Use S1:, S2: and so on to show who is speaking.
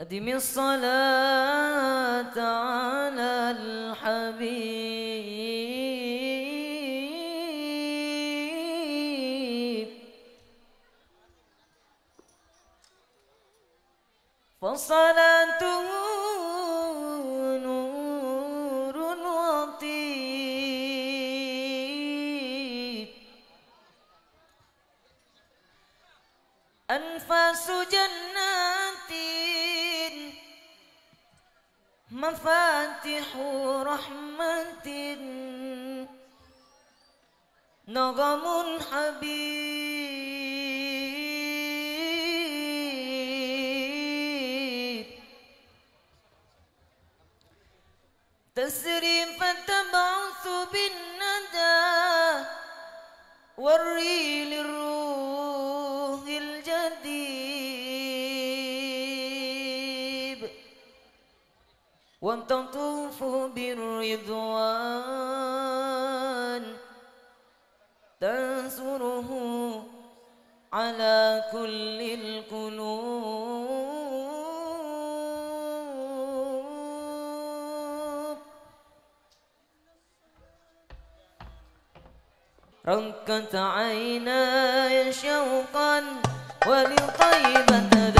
S1: أدم الصلاة على الحبيب. فصلاته نور وطيب. أنفاس جنة مفاتح رحمة. نغم حبيب. تسري فتبعث بالندى والريل للرحمة وتطوفوا بالرضوان تنصره على كل القلوب. ركت عيناي شوقا ولطيبة